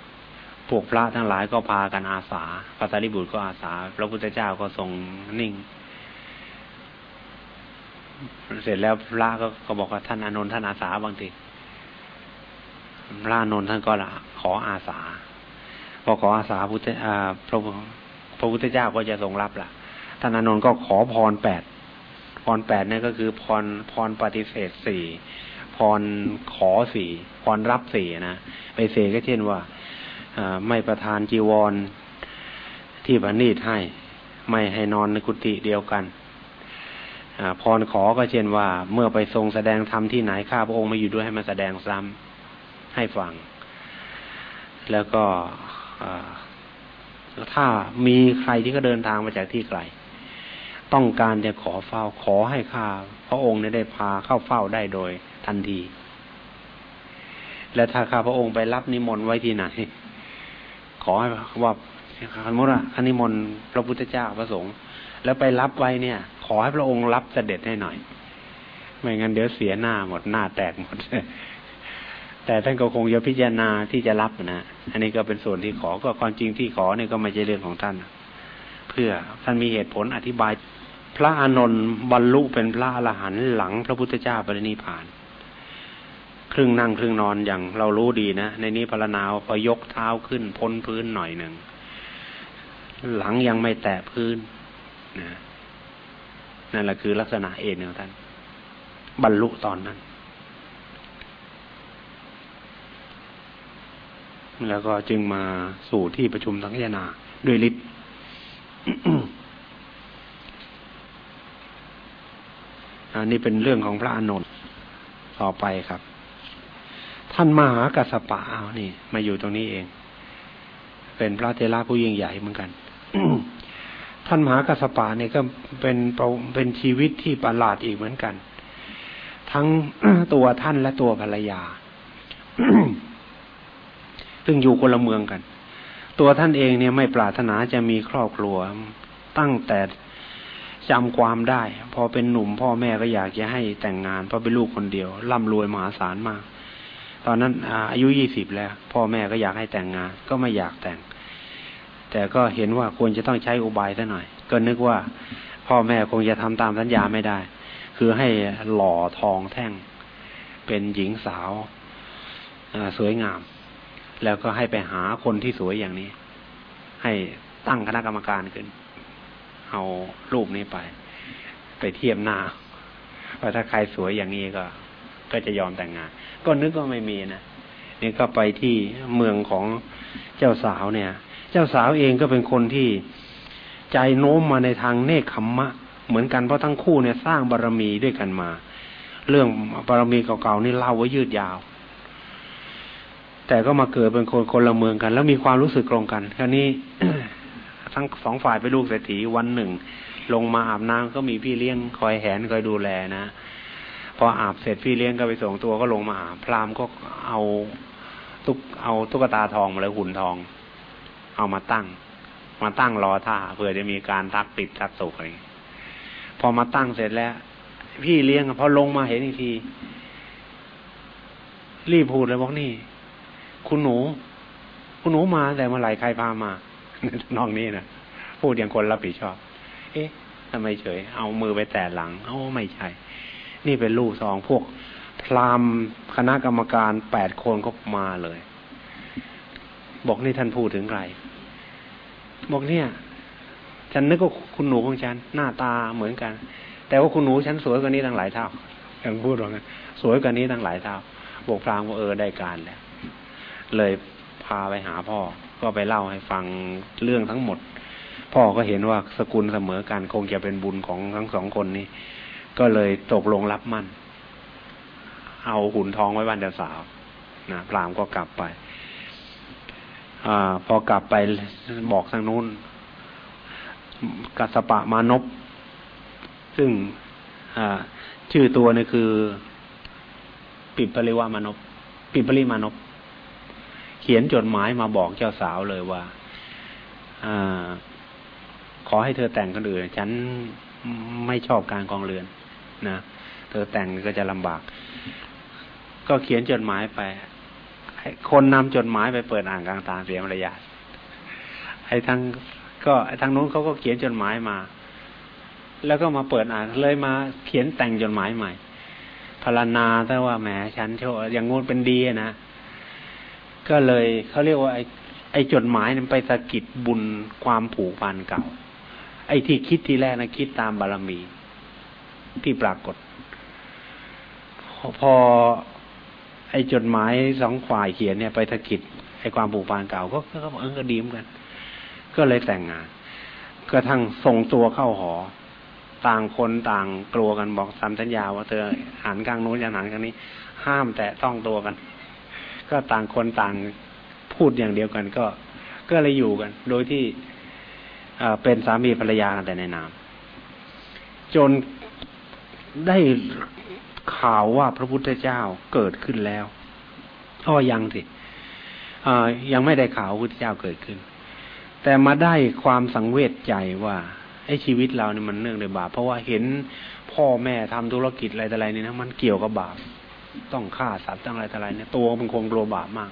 ำพวกพระทั้งหลายก็พากันอาสาพระสารีบุตรก็อาสา พระพุทธเจ้าก็ทรงนิ่ง เสร็จแล้วพระก็ก็บอกว่าท่านอนนท์ท่านอาสาบางทีพระอนนท์ท่านก็ละขออาสา พอขออาสาพุทธพระพระพุทธเจ้าก็จะทรงรับล่ะ ท่านอนนท์ก็ขอพรแปดพรแปดนี่ก็คือพรพรปฏิเสธสี่พรขอสี่พรรับสี่นะไปเสก็เช่นว่าไม่ประทานจีวรที่บันีตให้ ไม่ให้นอนในกุฏิเดียวกันอพรขอก็เช่นว่า เมื่อไปทรงแสดงธรรมที่ไหนข้าพระองค์ไม่อยู่ด้วยให้มาแสดงซ้ำให้ฟัง แล้วก็ถ้ามีใครที่ก็เดินทางมาจากที่ไกล ต้องการจะขอเฝ้าขอให้ข้าพระองค์ได้พาเข้าเฝ้าได้โดยทันที และถ้าข้าพระองค์ไปรับนิมนต์ไว้ที่ไหน ขอให้ว่าสมมติว่านิมนต์พระพุทธเจ้าพระสงฆ์แล้วไปรับไว้เนี่ย ขอให้พระองค์รับเสด็จให้หน่อย ไม่งั้นเดี๋ยวเสียหน้าหมดหน้าแตกหมดแต่ท่านก็คงจะพิจารณาที่จะรับนะ อันนี้ก็เป็นส่วนที่ขอ ก็ความจริงที่ขอเนี่ยก็ไม่ใช่เรื่องของท่าน เพื่อท่านมีเหตุผลอธิบาย พระอานนท์บรรลุเป็นพระอรหันต์หลังพระพุทธเจ้าปรินิพาน ครึ่งนั่งครึ่งนอนอย่างเรารู้ดีนะ ในนี้พรนาวพอยกเท้าขึ้นพ้นพื้นหน่อยหนึ่ง หลังยังไม่แตะพื้นนะนั่นแหละคือลักษณะเอ็นของท่าน บรรลุตอนนั้น แล้วก็จึงมาสู่ที่ประชุมสังฆนาด้วยฤทธิ์ อันนี้เป็นเรื่องของพระอานนท์ต่อไปครับ ท่านมหากัสปะเอานี่ มาอยู่ตรงนี้เอง เป็นพระเทระผู้ยิ่งใหญ่เหมือนกันท่านมหากัสปะเนี่ยก็เป็นเป็นชีวิตที่ประหลาดอีกเหมือนกัน ทั้งตัวท่านและตัวภรรยาซึ่งอยู่คนละเมืองกัน ตัวท่านเองเนี่ยไม่ปรารถนาจะมีครอบครัว ตั้งแต่ จำความได้ พอเป็นหนุ่มพ่อแม่ก็อยากจะให้แต่งงานเพราะเป็นลูกคนเดียวร่ำรวยมหาศาลมาก ตอนนั้นอายุยี่สิบแล้ว พ่อแม่ก็อยากให้แต่งงาน ก็ไม่อยากแต่ง แต่ก็เห็นว่าควรจะต้องใช้อุบายซะหน่อย ก็นึกว่า พ่อแม่คงจะทำตามสัญญาไม่ได้ คือให้หล่อทองแท่ง เป็นหญิงสาวสวยงาม แล้วก็ให้ไปหาคนที่สวยอย่างนี้ ให้ตั้งคณะกรรมการขึ้น เอารูปนี้ไป ไปเทียบหน้าว่าถ้าใครสวยอย่างนี้ก็ ก็จะยอมแต่งงาน ก็นึกว่าไม่มีนะนี่ก็ไปที่เมืองของเจ้าสาวเนี่ย เจ้าสาวเองก็เป็นคนที่ใจโน้มมาในทางเนคขมมะ เหมือนกันเพราะทั้งคู่เนี่ยสร้างบารรมีด้วยกันมา เรื่องบารรมีเก่าๆนี่เล่าไว้ยืดยาว แต่ก็มาเกิดเป็นคนคนละเมืองกัน แล้วมีความรู้สึกตรงกันคราวนี้ ทั้งสองฝ่ายเป็นลูกเศรษฐีวันหนึ่ง ลงมาอาบน้ำก็มีพี่เลี้ยงคอยแหนคอยดูแลนะพออาบเสร็จพี่เลี้ยงก็ไปส่งตัวก็ลงมาอาบพรามก็เอาตุกเอาตุ๊กตาทองมาเลยหุ่นทอง เอามาตั้ง มาตั้งรอท่าเพื่อจะมีการทักปิดทักสุกอะไรพอมาตั้งเสร็จแล้ว พี่เลี้ยงพอลงมาเห็นอีกที รีบพูดเลยบอกนี่ คุณหนู คุณหนูมาแต่เมื่อไหร่ใครพามา น้องนี่นะพูดอย่างคนรับผิดชอบ เอ๊ะทำไมเฉย เอามือไปแตะหลังโอ้ไม่ใช่ นี่เป็นลูกสองพวกพราหมณ์คณะกรรมการแปดคนก็มาเลย บอกนี่ท่านพูดถึงใครบอกเนี่ย ฉันนึกว่าคุณหนูของฉัน หน้าตาเหมือนกัน แต่ว่าคุณหนูฉันสวยกว่านี้ตั้งหลายเท่าอย่างพูดว่างั้นสวยกว่านี้ตั้งหลายเท่าบอกพรามว่าเออได้การแล้วเลยพาไปหาพ่อ ก็ไปเล่าให้ฟังเรื่องทั้งหมด พ่อก็เห็นว่าสกุลเสมอกันคงจะเป็นบุญของทั้งสองคนนี้ ก็เลยตกลงรับมั่น เอาหุ่นทองไว้บ้านเจ้าสาวนะพรามก็กลับไปอพอกลับไปบอกทางนู้นกัสปะมานพซึ่งชื่อตัวนี่คือ ปิปริวามานพปิปริมานพ ขียนจดหมายมาบอกเจ้าสาวเลยว่าอขอให้เธอแต่งกันอื่น ฉันไม่ชอบการกองเรือนนะเธอแต่งก็จะลำบาก ก็เขียนจดหมายไปคนนำจดหมายไปเปิดอ่านกลางตาเสียมารยาทไอ้ทางก็ไอ้ทางนู้นเขาก็เขียนจดหมายมา แล้วก็มาเปิดอ่านเลยมาเขียนแต่งจดหมายใหม่พารนาแต่ว่าแหมฉันโชอย่างงูเป็นดีนะ ก็เลยเขาเรียกว่าไอ้ไอจดหมายนั้นไปสะกิดบุญความผูกพันเก่า ไอ้ที่คิดทีแรกนะคิดตามบารมี ที่ปรากฏ พอ ไอ้จดหมายสองฝ่ายเขียนเนี่ยไปสะกิดไอ้ความผูกพันเก่า ก็ก็เออก็ดีเหมือนกัน ก็เลยแต่งงานกระทั่งส่งตัวเข้าหอ ต่างคนต่างกลัวกันบอกสัมสัญญาว่าเธอหันกลางโน้นอย่าหันกลางนี้ ห้ามแต่ต้องตัวกัน ก็ต่างคนต่างพูดอย่างเดียวกัน ก็ก็เลยอยู่กัน โดยที่เป็นสามีภรรยากันแต่ในนามจนได้ข่าวว่าพระพุทธเจ้าเกิดขึ้นแล้วอ๋อยังสิยังไม่ได้ข่าวพระพุทธเจ้าเกิดขึ้น แต่มาได้ความสังเวชใจว่าไอ้ชีวิตเราเนี่ยมันเนื่องด้วยบาป เพราะว่าเห็นพ่อแม่ทำธุรกิจอะไรแต่อะไรนี่นะมันเกี่ยวกับบาป ต้องฆ่าสัตว์ต้องอะไรต่อะไรเนี่ยตัวมันคงกลัวบาปมาก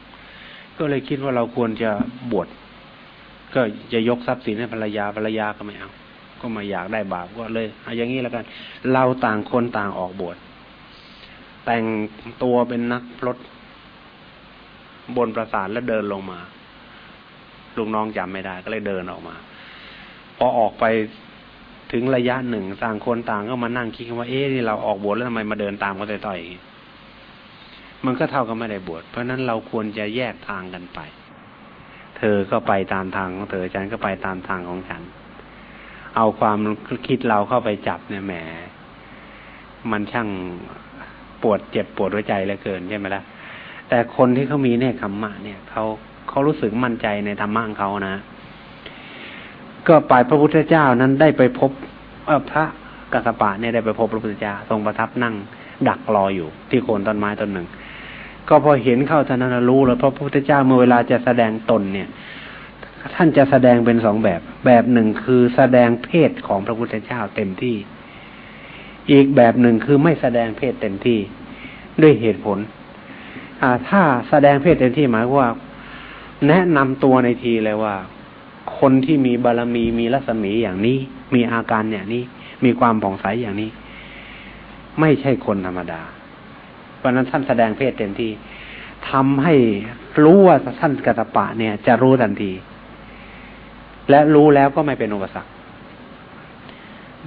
ก็เลยคิดว่าเราควรจะบวชก็จะยกทรัพย์สินให้ภรรยาภรรยาก็ไม่เอา ก็มาอยากได้บาปก็เลยเอาอย่างนี้แล้วกัน เราต่างคนต่างออกบวชแต่งตัวเป็นนักพลดบนประสาทแล้วเดินลงมาลูกน้องจำไม่ได้ก็เลยเดินออกมา พอออกไปถึงระยะหนึ่งต่างคนต่างก็มานั่งคิดว่าเอ๊ะนี่เราออกบวชแล้วทำไมมาเดินตามกันต่อยๆ มันก็เท่ากับไม่ได้บวชเพราะนั้นเราควรจะแยกทางกันไป เธอก็ไปตามทางของเธอฉันก็ไปตามทางของฉัน เอาความคิดเราเข้าไปจับเนี่ยแหมมันช่างปวดเจ็บปวดหัวใจเหลือเกินใช่ไหมละ่ะแต่คนที่เขามีเนี่ยคำมะเนี่ยเขาเขารู้สึกมั่นใจในธรรมะของเขานะ ก็ไปพระพุทธเจ้านั้นได้ไปพบพระกัสสปะเนี่ยได้ไปพบพระพุทธเจ้าทรงประทับนั่ง ดักรออยู่ที่โคนต้นไม้ต้นหนึ่ง ก็พอเห็นเข้าท่านนั้นรู้แล้วพระพุทธเจ้าเมื่อเวลาจะแสดงตนเนี่ย ท่านจะแสดงเป็นสองแบบ แบบหนึ่งคือแสดงเพศของพระพุทธเจ้าเต็มที่ อีกแบบหนึ่งคือไม่แสดงเพศเต็มที่ด้วยเหตุผล อ่า ถ้าแสดงเพศเต็มที่หมายว่า แนะนำตัวในทีเลยว่า คนที่มีบารมีมีรัศมีอย่างนี้ มีอาการอย่างนี้ มีความผ่องใสอย่างนี้ ไม่ใช่คนธรรมดา ราะนั้นท่านแสดงเพศเต็มที่ทำให้รู้ว่าท่านกัตปะเนี่ย จะรู้ทันที และรู้แล้วก็ไม่เป็นอุปสรรค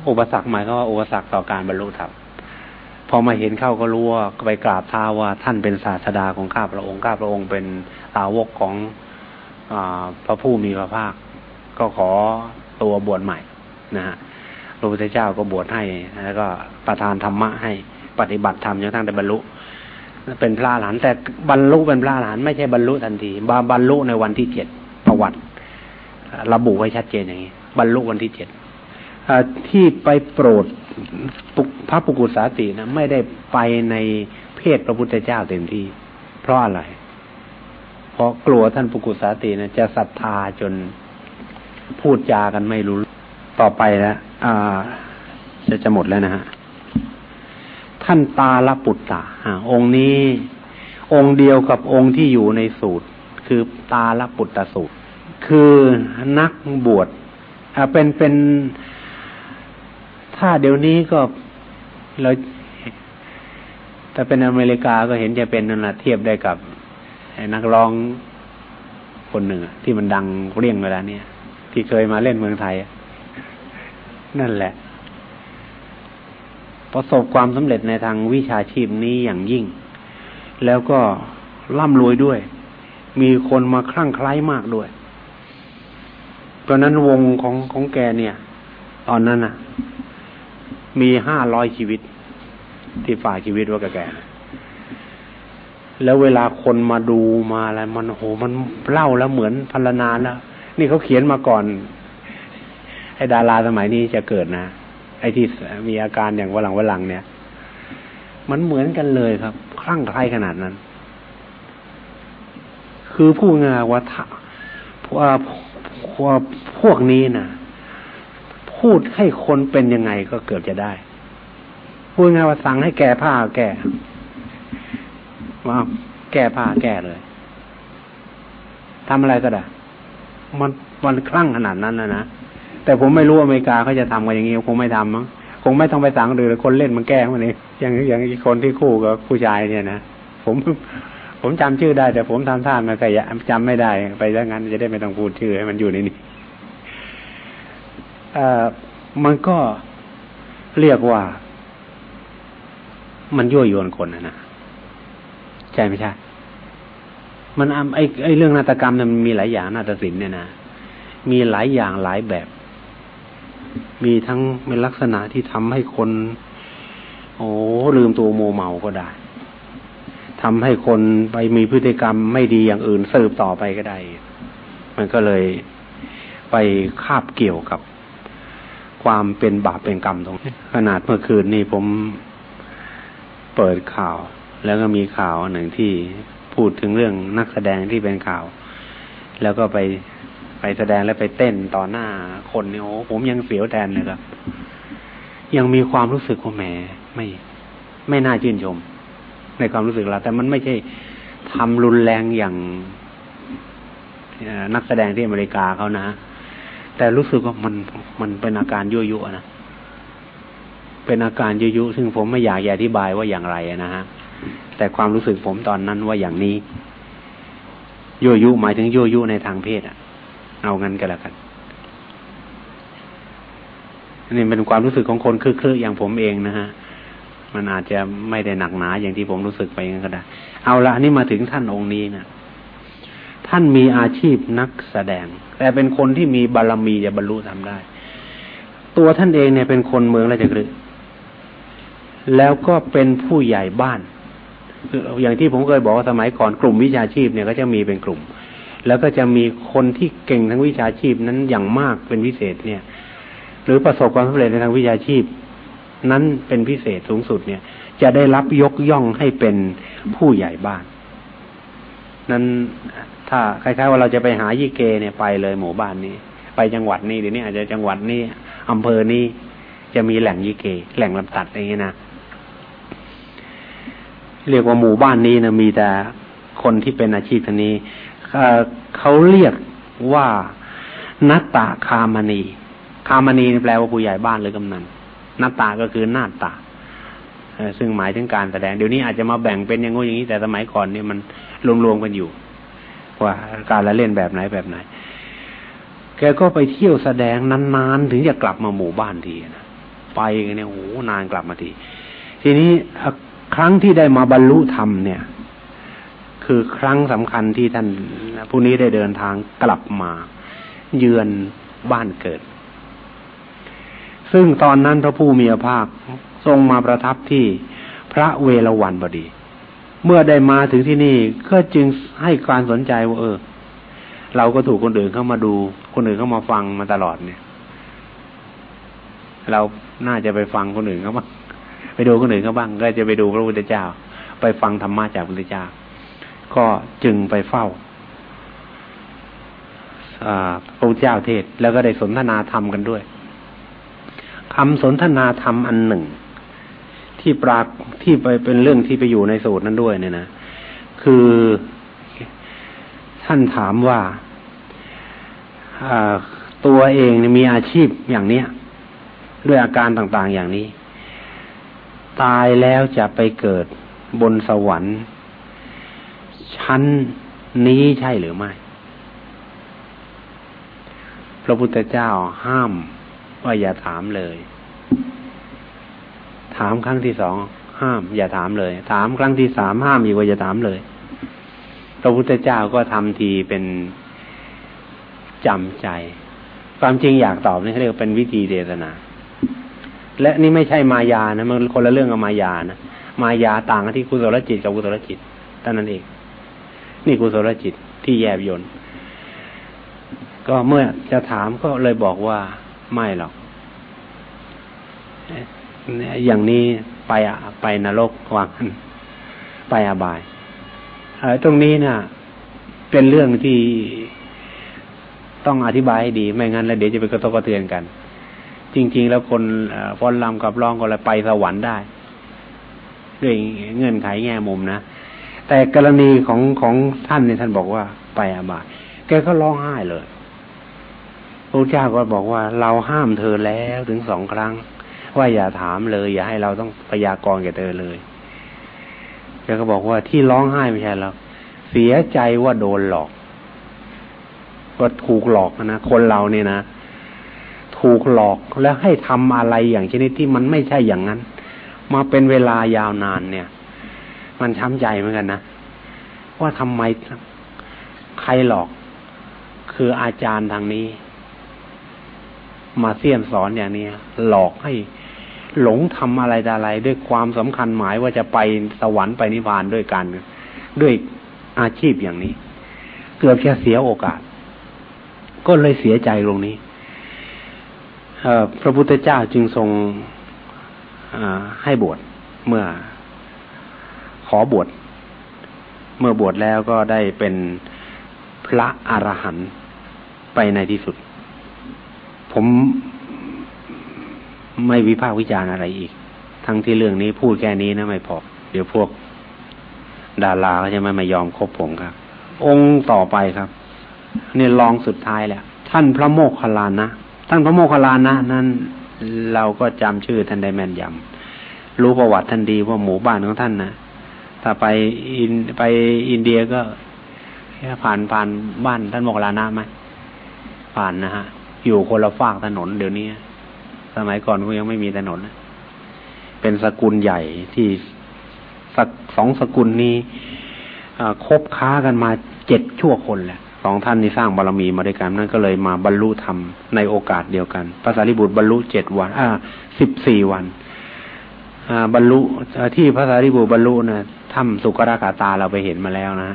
อุปสรรคหมายก็ว่าอุปสรรคต่อการบรรลุธรรมพอมาเห็นเข้าก็รู้ว่าไปกราบท้าว่าท่านเป็นศาสดาของข้าพระองค์ข้าพระองค์เป็นสาวกของอพระผู้มีพระภาค ก็ขอตัวบวชใหม่นะฮะพระพุทธเจ้าก็บวชให้แล้วก็ประทานธรรมะให้ปฏิบัติธรรมจนทั้งแต่บรรลุ เป็นพระหลานแต่บรรลุเป็นพระหลานไม่ใช่บรรลุทันทีบาบรรลุในวันที่เจ็ดประวัติ ระบุไว้ชัดเจนอย่างนี้ บรรลุวันที่เจ็ดที่ไปโปรดพระปุกุสาตินะไม่ได้ไปในเพศพระพุทธเจ้าเต็มที่ เพราะอะไร เพราะกลัวท่านปุกุสาตินะจะศรัทธาจนพูดจากันไม่รู้ ต่อไปแล้วจะจะหมดแล้วนะฮะ ท่านตาลปุตตะองค์นี้ องค์เดียวกับองค์ที่อยู่ในสูตร คือตาลปุตตะสูตร คือนักบวชเป็นเป็นถ้าเดี๋ยวนี้ก็เราถ้าเป็นอเมริกาก็เห็นจะเป็นนั่นแหละเทียบได้กับนักร้องคนหนึ่งที่มันดังเรี่ยงเวลาเนี้ยที่เคยมาเล่นเมืองไทย นั่นแหละ ประสบความสำเร็จในทางวิชาชีพนี้อย่างยิ่ง แล้วก็ร่ำรวยด้วย มีคนมาคลั่งไคล้มากด้วยเพราะนั้นวงของของแกเนี่ย ตอนนั้นน่ะ มีห้าร้อยชีวิต ที่ฝ่ายชีวิตว่ากับแก แล้วเวลาคนมาดูมาอะไรมันโหมันเล่าแล้วเหมือนพันนาแล้วนี่เขาเขียนมาก่อนไอ้ดาราสมัยนี้จะเกิดนะ ไอ้ที่มีอาการอย่างวลังวลังเนี่ย มันเหมือนกันเลยครับ คลั่งไคล้ขนาดนั้น คือผู้งาว่าว่าว่าพวกนี้นะพูดให้คนเป็นยังไงก็เกือบจะได้ พูดง่ายว่าสั่งให้แก้ผ้าแก้ว่าแก้ผ้าแก้เลยทำอะไรก็ได้ มันมันคลั่งขนาดนั้นนะนะ แต่ผมไม่รู้อเมริกาเขาจะทำกันอย่างนี้คงไม่ทำมั้งคงไม่ต้องไปสั่งหรือคนเล่นมันแก้มันเองอย่างอย่างคนที่คู่กับผู้ชายเนี่ยนะผมผมจำชื่อได้ แต่ผมทำท่ามาแต่จำไม่ได้ ไปแล้วงั้นจะได้ไม่ต้องพูดชื่อให้มันอยู่ในนี้เอ่อมันก็เรียกว่า มันยั่วยวนคนนะนะใช่ไม่ใช่ มันไอไอเรื่องนาฏกรรมเนี่ยมันมีหลายอย่างนาฏศิลป์เนี่ยนะมีหลายอย่างหลายแบบ มีทั้งเป็นลักษณะที่ทำให้คน โอ้ลืมตัวโมเมาก็ได้ทำให้คนไปมีพฤติกรรมไม่ดีอย่างอื่นสืบต่อไปก็ได้ มันก็เลยไปคาบเกี่ยวกับความเป็นบาปเป็นกรรมตรงขนาดเมื่อคืนนี่ผมเปิดข่าว แล้วก็มีข่าวหนึ่งที่พูดถึงเรื่องนักแสดงที่เป็นข่าว แล้วก็ไป ไปแสดงแล้วไปเต้นต่อหน้าคนเนี่ยโอ้ผมยังเสียวแทนเลยครับ ยังมีความรู้สึกว่าแหมไม่ ไม่น่าชื่นชม ในความรู้สึกเราแต่มันไม่ใช่ทำรุนแรงอย่างนักแสดงที่อเมริกาเขานะ แต่รู้สึกว่ามันมันเป็นอาการยั่วยุนะเป็นอาการยั่วยุซึ่งผมไม่อยากอธิบายว่าอย่างไรนะฮะแต่ความรู้สึกผมตอนนั้นว่าอย่างนี้ยั่วยุหมายถึงยั่วยุในทางเพศอะ เอางั้นก็แล้วกันนี่เป็นความรู้สึกของคนคลึๆออย่างผมเองนะฮะ มันอาจจะไม่ได้หนักหนาอย่างที่ผมรู้สึกไปงั้นก็ได้ เอาละนนี้มาถึงท่านองค์นี้นะท่านมีอาชีพนักแสดง แต่เป็นคนที่มีบารรมีจะบรรลุทำได้ ตัวท่านเองเนี่ยเป็นคนเมืองราชกฤห์แล้วก็เป็นผู้ใหญ่บ้าน อย่างที่ผมเคยบอกว่าสมัยก่อนกลุ่มวิชาชีพเนี่ยก็จะมีเป็นกลุ่ม แล้วก็จะมีคนที่เก่งทั้งวิชาชีพนั้นอย่างมากเป็นพิเศษเนี่ย หรือประสบความสำเร็จในทางวิชาชีพ นั้นเป็นพิเศษสูงสุดเนี่ย จะได้รับยกย่องให้เป็นผู้ใหญ่บ้าน นั้นถ้าคล้ายๆว่าเราจะไปหายี่เกเนี่ยไปเลยหมู่บ้านนี้ ไปจังหวัดนี้เดี๋ยวนี้อาจจะจังหวัดนี้อำเภอนี้จะมีแหล่งยี่เก แหล่งลำตัดอย่างนี้นะเรียกว่าหมู่บ้านนี้นะมีแต่คนที่เป็นอาชีพทนี้ เขาเรียกว่านัตตาคามณี คามณีแปลว่าผู้ใหญ่บ้านหรือกำนันนัตตาก็คือหน้าตาซึ่งหมายถึงการแสดงเดี๋ยวนี้อาจจะมาแบ่งเป็นอย่างงูอย่างนี้แต่สมัยก่อนเนี่ยมันรวมๆกันอยู่ ว่าการละเล่นแบบไหนแบบไหน แกก็ไปเที่ยวแสดงนานๆ ถึงจะกลับมาหมู่บ้านทีนะไปเนี่ยโอ้นานกลับมาที ทีนี้ครั้งที่ได้มาบรรลุธรรมเนี่ย คือครั้งสำคัญที่ท่านผู้นี้ได้เดินทางกลับมา เยือนบ้านเกิด ซึ่งตอนนั้นพระผู้มีพระภาคทรงมาประทับที่พระเวรวันบดี เมื่อได้มาถึงที่นี่ก็จึงให้การสนใจว่าเออ เราก็ถูกคนอื่นเข้ามาดู คนอื่นเข้ามาฟังมาตลอดเนี่ย เราน่าจะไปฟังคนอื่นเขาบ้างไปดูคนอื่นเขาบ้าง ก็จะไปดูพระพุทธเจ้า ไปฟังธรรมะจากพระพุทธเจ้า ก็จึงไปเฝ้าพระเจ้าเทศแล้วก็ได้สนทนาธรรมกันด้วยคำสนทนาธรรมอันหนึ่ง ที่ปรากที่ไปเป็นเรื่องที่ไปอยู่ในสูตรนั้นด้วยเนี่ยนะคือท่านถามว่าตัวเองมีอาชีพอย่างเนี้ยด้วยอาการต่างๆอย่างนี้ ตายแล้วจะไปเกิดบนสวรรค์ ชั้นนี้ใช่หรือไม่ พระพุทธเจ้าห้ามว่าอย่าถามเลย ถามครั้งที่สองห้าม อย่าถามเลย ถามครั้งที่สามห้ามอีกว่าอย่าถามเลย พระพุทธเจ้าก็ทำทีเป็นจำใจ ความจริงอยากตอบนี่เขาเรียกเป็นวิธีเดชนา และนี่ไม่ใช่มายานะมันคนละเรื่องกับมายานะมายาต่างกันที่กุศลจิตกับกุศลจิตเท่านั้นเอง นี่กุศลจิตที่แยบยนก็เมื่อจะถามก็เลยบอกว่าไม่หรอก อย่างนี้ไปไปนรกวางไปอบายตรงนี้นะ่ะ เป็นเรื่องที่ต้องอธิบายให้ดี ไม่งั้นแล้วเดี๋ยวจะไปกระทบกระเทือนกัน จริง ๆ แล้วคนฟอนลำกับร้องก็เลยไปสวรรค์ได้ ด้วยเงื่อนไขแง่มุมนะ แต่กรณีของของท่านเนี่ยท่านบอกว่าไปอาบายแกก็ร้องไห้เลยพระเจ้าก็บอกว่าเราห้ามเธอแล้วถึงสองครั้ง ว่าอย่าถามเลย อย่าให้เราต้องพยากรณ์แกเธอเลยแกก็บอกว่าที่ร้องไห้ไม่ใช่หรอกเสียใจว่าโดนหลอกว่าถูกหลอกนะคนเราเนี่ยนะถูกหลอกแล้วให้ทำอะไรอย่างชนิดที่มันไม่ใช่อย่างนั้น มาเป็นเวลายาวนานเนี่ย มันช้ำใจเหมือนกันนะว่าทำไมใครหลอก คืออาจารย์ทางนี้ มาเสี่ยนสอนอย่างนี้หลอกให้หลงทำอะไรอะไร ด้วยความสำคัญหมายว่าจะไปสวรรค์ไปนิพพานด้วยกัน ด้วยอาชีพอย่างนี้ เกือบจะเสียโอกาส ก็เลยเสียใจตรงนี้พระพุทธเจ้าจึงทรงให้บวชเมื่อ ขอบวช เมื่อบวชแล้วก็ได้เป็นพระอรหันต์ไปในที่สุด ผมไม่วิพากษ์วิจารณ์อะไรอีก ทั้งที่เรื่องนี้พูดแค่นี้นะไม่พอ เดี๋ยวพวกดาราก็จะไม่มายอมคบผมครับ องค์ต่อไปครับเนี่ยลองสุดท้ายแหล้วท่านพระโมคคัลลานะท่านพระโมคคัลลานะนั้นเราก็จำชื่อท่านได้แม่นยำรู้ประวัติท่านดีว่าหมู่บ้านของท่านนะ ถ้าไปอินไปอินเดียก็ผ่านผ่านบ้านท่านโมกลานะไหมผ่านนะฮะ อยู่คนละฝากถนนเดี๋ยวนี้สมัยก่อนก็ยังไม่มีถนนเป็นสกุลใหญ่ที่สักสองสกุลนี้คบค้ากันมาเจ็ดชั่วคนแหละสองท่านนี้สร้างบารรมีมาด้วยกันนั่นก็เลยมาบรรลุธรรมในโอกาสเดียวกันภาษาลิบุตรบรรลุเจ็ดวันอ่าสิบสี่วันบรรลุที่ภาษาลิบุตรบรรลุนะ ถ้ำสุกราคาตาเราไปเห็นมาแล้วนะ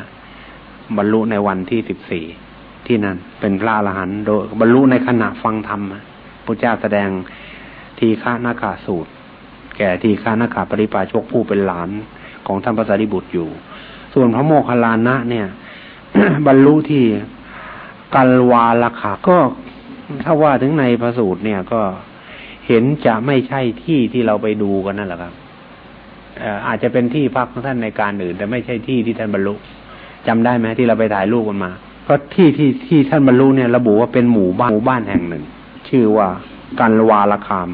บรรลุในวันที่สิบสี่ที่นั่นเป็นพระอรหันต์โดยบรรลุในขณะฟังธรรมพระเจ้าแสดงทีฆานาคาสูตร แก่ทีฆานาคาปริปาชกผู้เป็นหลานของท่านภาษาลิบุตรอยู่ ส่วนพระโมคคัลลานะเนี่ย บรรลุที่กัลวาลขาก็ถ้าว่าถึงในพระสูตรเนี่ยก็เห็นจะไม่ใช่ที่ที่เราไปดูกันนั่นแหละครับ อาจจะเป็นที่พักของท่านในการอื่น แต่ไม่ใช่ที่ที่ท่านบรรลุจำได้ไหมที่เราไปถ่ายรูปกันมา เพราะที่ที่ที่ท่านบรรลุเนี่ยระบุว่าเป็นหมู่บ้านหมู่บ้านแห่งหนึ่ง ชื่อว่ากันวาลคาม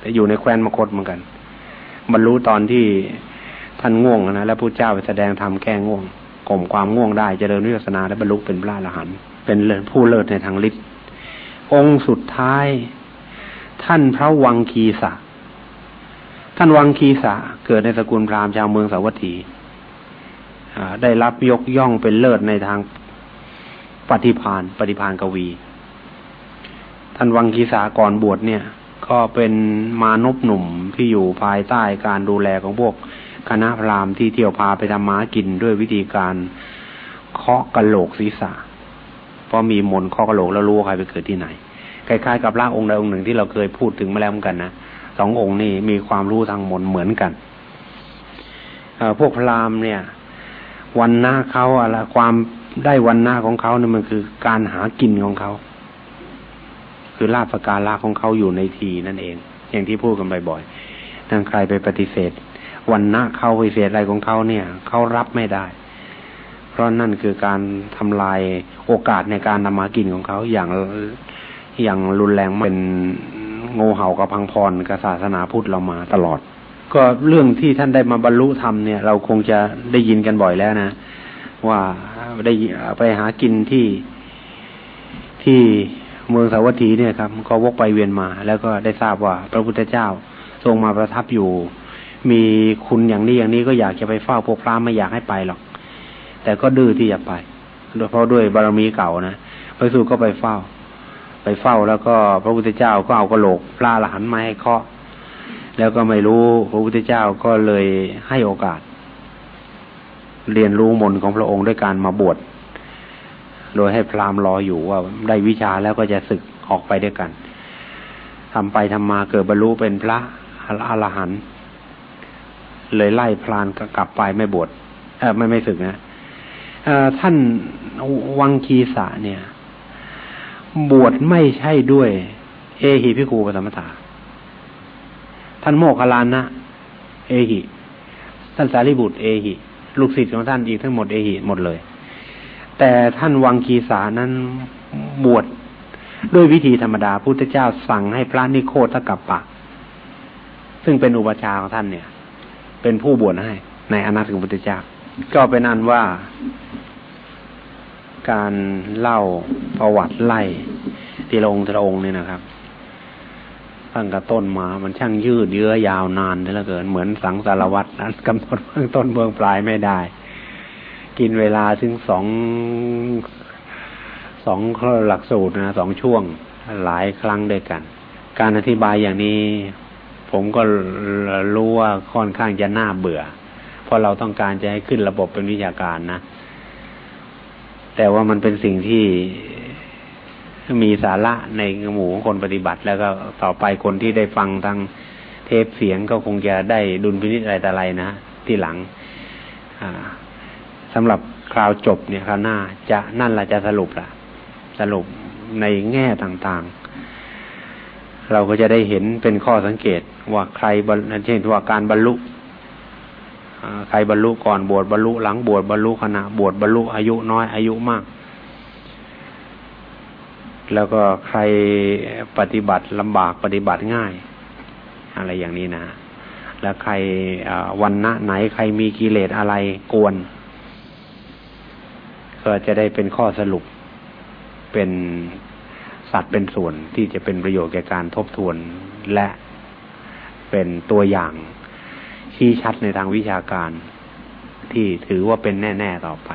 แต่อยู่ในแคว้นมคตเหมือนกัน บรรลุตอนที่ท่านง่วงนะแล้วพระเจ้าไปแสดงธรรมแก้ง่วงข่มความง่วงได้เจริญวิปัสนาและบรรลุเป็นพระอรหันต์เป็นผู้เลิศในทางฤทธิ์องค์สุดท้าย ท่านพระวังคีสะ ท่านวังคีสะเกิดในสกุลพราหมณ์ชาวเมืองสาวัตถีได้รับยกย่องเป็นเลิศในทางปฏิพานปฏิพานกวี ท่านวังคีสาก่อนบวชเนี่ย ก็เป็นมานพหนุ่มที่อยู่ภายใต้การดูแลของพวกคณะพราหมณ์ที่เที่ยวพาไปทำม้ากินด้วยวิธีการเคาะกระโหลกศีรษะ เพราะมีมนเคาะกระโหลกแล้วรู้ว่าใครไปเกิดที่ไหน คล้ายๆกับร่างองค์ใดองค์หนึ่งที่เราเคยพูดถึงมาแล้วเหมือนกันนะ สององค์นี้มีความรู้ทางมนเหมือนกันพวกพราหมณ์เนี่ย วันหน้าเขาอะไรความได้วันหน้าของเขาเนี่ยมันคือการหากินของเขาคือลาภการลาของเขาอยู่ในทีนั่นเอง อย่างที่พูดกันบ่อยๆทางใครไปปฏิเสธ วันนะเขาปฏิเสธอะไรของเขาเนี่ยเขารับไม่ได้ เพราะนั่นคือการทำลายโอกาสในการนำมากินของเขาอย่างอย่างรุนแรงเป็น งูเห่ากับพังพรกับศาสนาพุทธเรามาตลอด ก็เรื่องที่ท่านได้มาบรรลุธรรมเนี่ย เราคงจะได้ยินกันบ่อยแล้วนะ ว่าได้ไปหากินที่ที่เมืองสาวัตถีเนี่ยครับ ก็วกไปเวียนมา แล้วก็ได้ทราบว่าพระพุทธเจ้าทรงมาประทับอยู่ มีคุณอย่างนี้อย่างนี้ก็อยากจะไปเฝ้าพวกพระไม่อยากให้ไปหรอก แต่ก็ดื้อที่จะไปโดยเพราะด้วยบารมีเก่านะพระสุก็ไปเฝ้า ไปเฝ้าแล้วก็พระพุทธเจ้าก็เอากระโหลกปลาละหันมาให้เคาะแล้วก็ไม่รู้พระพุทธเจ้าก็เลยให้โอกาส เรียนรู้มนของพระองค์ด้วยการมาบวชโดยให้พราหมณ์รออยู่ว่าได้วิชาแล้วก็จะศึกออกไปด้วยกันทำไปทำมาเกิดบรรลุเป็นพระอรหันต์เลยไล่พรานกลับไปไม่บวชเออไม่ไม่ศึกนะท่านวังคีสะเนี่ย บวชไม่ใช่ด้วย เอหิพิคูปสมถาท่านโมคคลานนะ เอหิ ท่านสารีบุตรเอหิ ลูกศิษย์ของท่านอีกทั้งหมดเอหิหมดเลย แต่ท่านวังคีสานั้นบวชด้วยวิธีธรรมดาพุทธเจ้าสั่งให้พระนิโคตกับปะ ซึ่งเป็นอุปชาของท่านเนี่ย เป็นผู้บวชให้ ในอนาคตพุทธเจ้า ก็เป็นอันว่า การเล่าประวัติไล่ทีละองค์ทีละองค์เนี่ยนะครับตั้งแต่ต้นมา มันช่างยืดเยื้อยาวนานเหลือเกิน เหมือนสังสารวัตรนั้นกำหนดเบื้องต้นเบื้องปลายไม่ได้ กินเวลาถึงสองสองหลักสูตรนะสองช่วงหลายครั้งด้วยกัน การอธิบายอย่างนี้ ผมก็รู้ว่าค่อนข้างจะน่าเบื่อ เพราะเราต้องการจะให้ขึ้นระบบเป็นวิชาการนะ แต่ว่ามันเป็นสิ่งที่มีสาระในหมู่ของคนปฏิบัติ แล้วก็ต่อไปคนที่ได้ฟังทางเทปเสียงก็คงจะได้ดุลพินิจอะไรแต่อะไรนะที่หลังสำหรับคราวจบเนี่ยคราวหน้า จะนั่นละจะสรุปละสรุปในแง่ต่างๆ เราก็จะได้เห็นเป็นข้อสังเกตว่าใครเช่นว่าการบรรลุ ใครบรรลุก่อนบวชบรรลุหลังบวชบรรลุขณะบวชบรรลุอายุน้อยอายุมาก แล้วก็ใครปฏิบัติลำบากปฏิบัติง่าย อะไรอย่างนี้นะ แล้วใครวันณะไหนใครมีกิเลสอะไรกวน ก็จะได้เป็นข้อสรุปเป็นสัตว์เป็นส่วนที่จะเป็นประโยชน์แก่การทบทวนและเป็นตัวอย่าง ชี้ชัดในทางวิชาการ ที่ถือว่าเป็นแน่ ๆ ต่อไป